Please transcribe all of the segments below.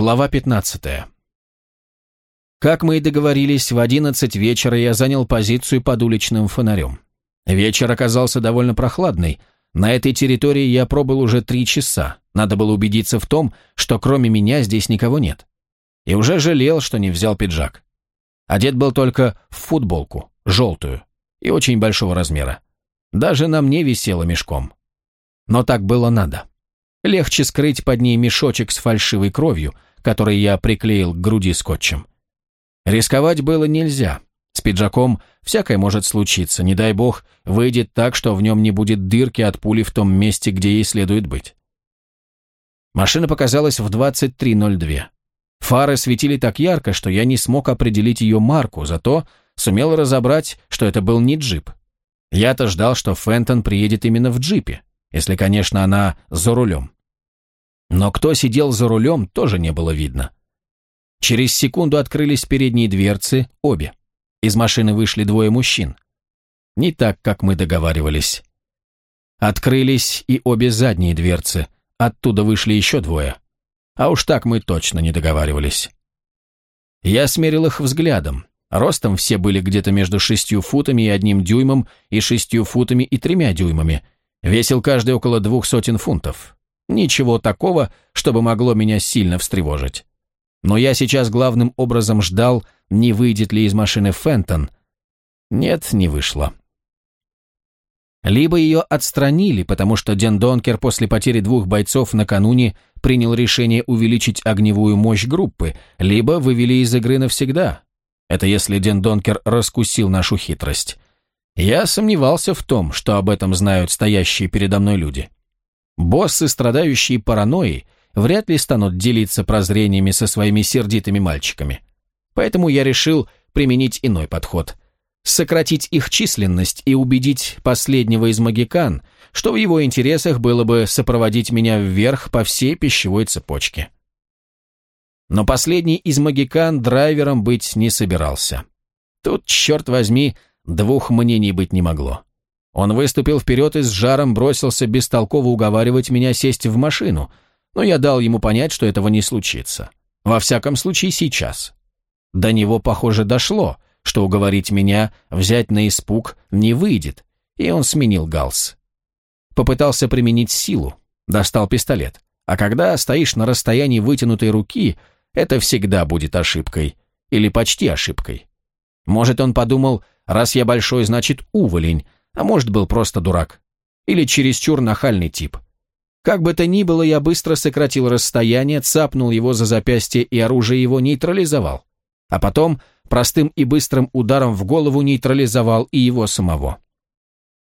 Глава 15. Как мы и договорились, в 11 вечера я занял позицию под уличным фонарем. Вечер оказался довольно прохладный. На этой территории я пробыл уже три часа. Надо было убедиться в том, что кроме меня здесь никого нет. И уже жалел, что не взял пиджак. Одет был только в футболку, желтую, и очень большого размера. Даже на мне висело мешком. Но так было надо. Легче скрыть под ней мешочек с фальшивой кровью, который я приклеил к груди скотчем. Рисковать было нельзя. С пиджаком всякое может случиться, не дай бог, выйдет так, что в нем не будет дырки от пули в том месте, где ей следует быть. Машина показалась в 23.02. Фары светили так ярко, что я не смог определить ее марку, зато сумел разобрать, что это был не джип. Я-то ждал, что Фентон приедет именно в джипе если, конечно, она за рулем. Но кто сидел за рулем, тоже не было видно. Через секунду открылись передние дверцы, обе. Из машины вышли двое мужчин. Не так, как мы договаривались. Открылись и обе задние дверцы, оттуда вышли еще двое. А уж так мы точно не договаривались. Я смерил их взглядом. Ростом все были где-то между шестью футами и одним дюймом и шестью футами и тремя дюймами – Весил каждый около двух сотен фунтов. Ничего такого, чтобы могло меня сильно встревожить. Но я сейчас главным образом ждал, не выйдет ли из машины Фентон. Нет, не вышло. Либо ее отстранили, потому что Ден Донкер после потери двух бойцов накануне принял решение увеличить огневую мощь группы, либо вывели из игры навсегда. Это если Ден Донкер раскусил нашу хитрость. Я сомневался в том, что об этом знают стоящие передо мной люди. Боссы, страдающие паранойей, вряд ли станут делиться прозрениями со своими сердитыми мальчиками. Поэтому я решил применить иной подход. Сократить их численность и убедить последнего из магикан, что в его интересах было бы сопроводить меня вверх по всей пищевой цепочке. Но последний из магикан драйвером быть не собирался. Тут, черт возьми, Двух мнений быть не могло. Он выступил вперед и с жаром бросился бестолково уговаривать меня сесть в машину, но я дал ему понять, что этого не случится. Во всяком случае, сейчас. До него, похоже, дошло, что уговорить меня взять на испуг не выйдет, и он сменил галс. Попытался применить силу, достал пистолет. А когда стоишь на расстоянии вытянутой руки, это всегда будет ошибкой. Или почти ошибкой. Может, он подумал, Раз я большой, значит уволень, а может, был просто дурак. Или чересчур нахальный тип. Как бы то ни было, я быстро сократил расстояние, цапнул его за запястье и оружие его нейтрализовал. А потом простым и быстрым ударом в голову нейтрализовал и его самого.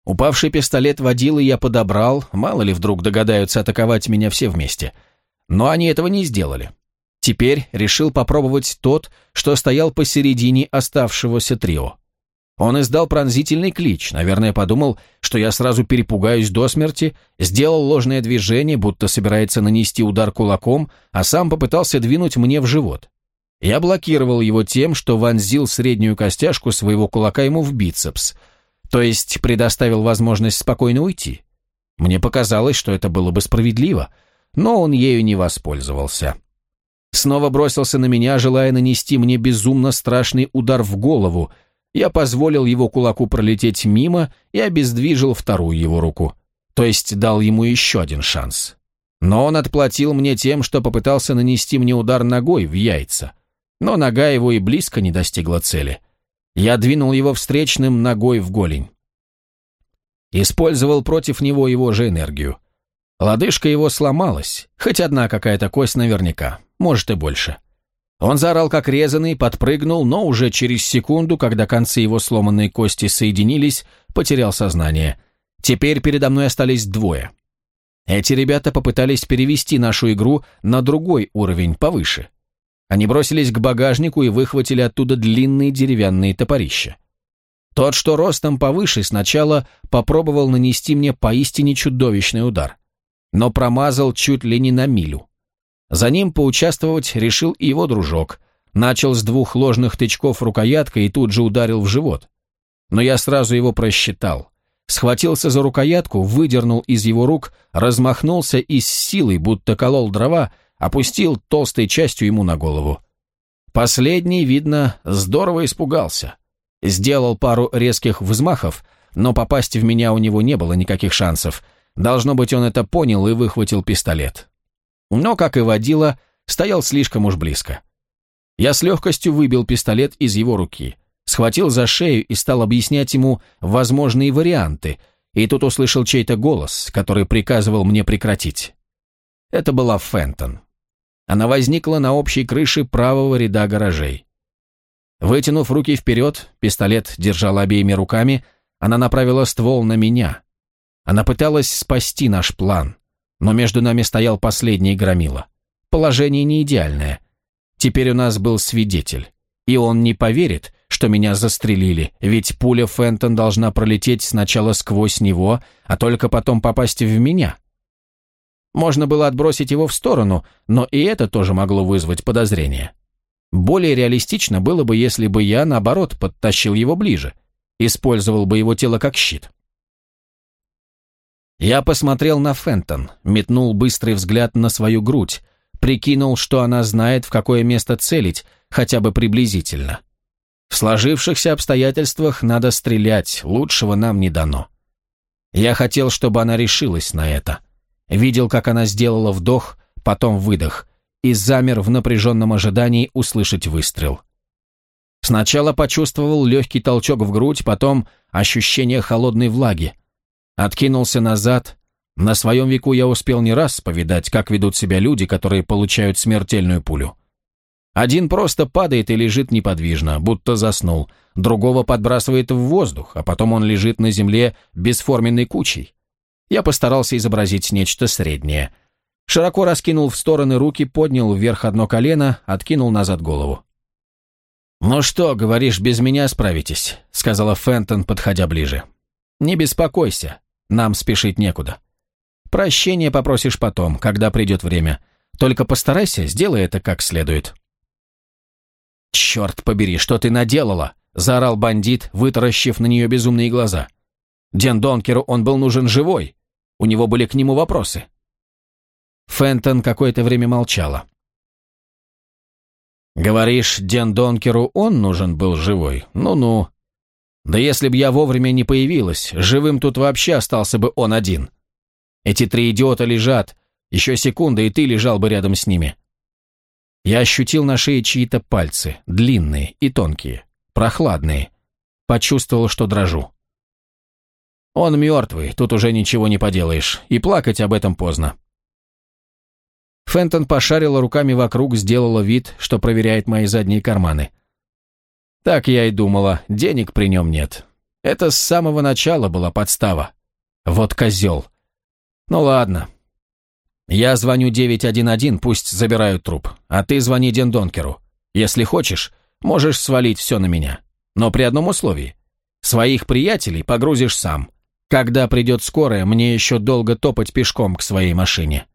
Упавший пистолет водила я подобрал, мало ли вдруг догадаются атаковать меня все вместе. Но они этого не сделали. Теперь решил попробовать тот, что стоял посередине оставшегося трио. Он издал пронзительный клич, наверное, подумал, что я сразу перепугаюсь до смерти, сделал ложное движение, будто собирается нанести удар кулаком, а сам попытался двинуть мне в живот. Я блокировал его тем, что вонзил среднюю костяшку своего кулака ему в бицепс, то есть предоставил возможность спокойно уйти. Мне показалось, что это было бы справедливо, но он ею не воспользовался. Снова бросился на меня, желая нанести мне безумно страшный удар в голову – я позволил его кулаку пролететь мимо и обездвижил вторую его руку. То есть дал ему еще один шанс. Но он отплатил мне тем, что попытался нанести мне удар ногой в яйца. Но нога его и близко не достигла цели. Я двинул его встречным ногой в голень. Использовал против него его же энергию. Лодыжка его сломалась, хоть одна какая-то кость наверняка, может и больше. Он заорал как резанный, подпрыгнул, но уже через секунду, когда концы его сломанной кости соединились, потерял сознание. Теперь передо мной остались двое. Эти ребята попытались перевести нашу игру на другой уровень, повыше. Они бросились к багажнику и выхватили оттуда длинные деревянные топорища. Тот, что ростом повыше, сначала попробовал нанести мне поистине чудовищный удар, но промазал чуть ли не на милю. За ним поучаствовать решил и его дружок. Начал с двух ложных тычков рукояткой и тут же ударил в живот. Но я сразу его просчитал. Схватился за рукоятку, выдернул из его рук, размахнулся и с силой, будто колол дрова, опустил толстой частью ему на голову. Последний, видно, здорово испугался. Сделал пару резких взмахов, но попасть в меня у него не было никаких шансов. Должно быть, он это понял и выхватил пистолет. Но, как и водила, стоял слишком уж близко. Я с легкостью выбил пистолет из его руки, схватил за шею и стал объяснять ему возможные варианты, и тут услышал чей-то голос, который приказывал мне прекратить. Это была Фентон. Она возникла на общей крыше правого ряда гаражей. Вытянув руки вперед, пистолет держала обеими руками, она направила ствол на меня. Она пыталась спасти наш план, но между нами стоял последний громила. Положение не идеальное. Теперь у нас был свидетель, и он не поверит, что меня застрелили, ведь пуля Фентон должна пролететь сначала сквозь него, а только потом попасть в меня. Можно было отбросить его в сторону, но и это тоже могло вызвать подозрение. Более реалистично было бы, если бы я, наоборот, подтащил его ближе, использовал бы его тело как щит. Я посмотрел на Фентон, метнул быстрый взгляд на свою грудь, прикинул, что она знает, в какое место целить, хотя бы приблизительно. В сложившихся обстоятельствах надо стрелять, лучшего нам не дано. Я хотел, чтобы она решилась на это. Видел, как она сделала вдох, потом выдох, и замер в напряженном ожидании услышать выстрел. Сначала почувствовал легкий толчок в грудь, потом ощущение холодной влаги. Откинулся назад. На своем веку я успел не раз повидать, как ведут себя люди, которые получают смертельную пулю. Один просто падает и лежит неподвижно, будто заснул, другого подбрасывает в воздух, а потом он лежит на земле бесформенной кучей. Я постарался изобразить нечто среднее. Широко раскинул в стороны руки, поднял вверх одно колено, откинул назад голову. «Ну что, говоришь, без меня справитесь», — сказала Фентон, подходя ближе. «Не беспокойся, нам спешить некуда. Прощения попросишь потом, когда придет время. Только постарайся, сделай это как следует». «Черт побери, что ты наделала?» — заорал бандит, вытаращив на нее безумные глаза. Ден Донкеру он был нужен живой, у него были к нему вопросы. Фентон какое-то время молчала. «Говоришь, Ден Донкеру он нужен был живой? Ну-ну. Да если б я вовремя не появилась, живым тут вообще остался бы он один. Эти три идиота лежат, еще секунда, и ты лежал бы рядом с ними». Я ощутил на шее чьи-то пальцы, длинные и тонкие, прохладные. Почувствовал, что дрожу. Он мертвый, тут уже ничего не поделаешь, и плакать об этом поздно. Фентон пошарила руками вокруг, сделала вид, что проверяет мои задние карманы. Так я и думала, денег при нем нет. Это с самого начала была подстава. Вот козел. Ну ладно. Я звоню 911, пусть забирают труп, а ты звони Дендонкеру. Если хочешь, можешь свалить все на меня. Но при одном условии. Своих приятелей погрузишь сам. Когда придет скорая, мне еще долго топать пешком к своей машине.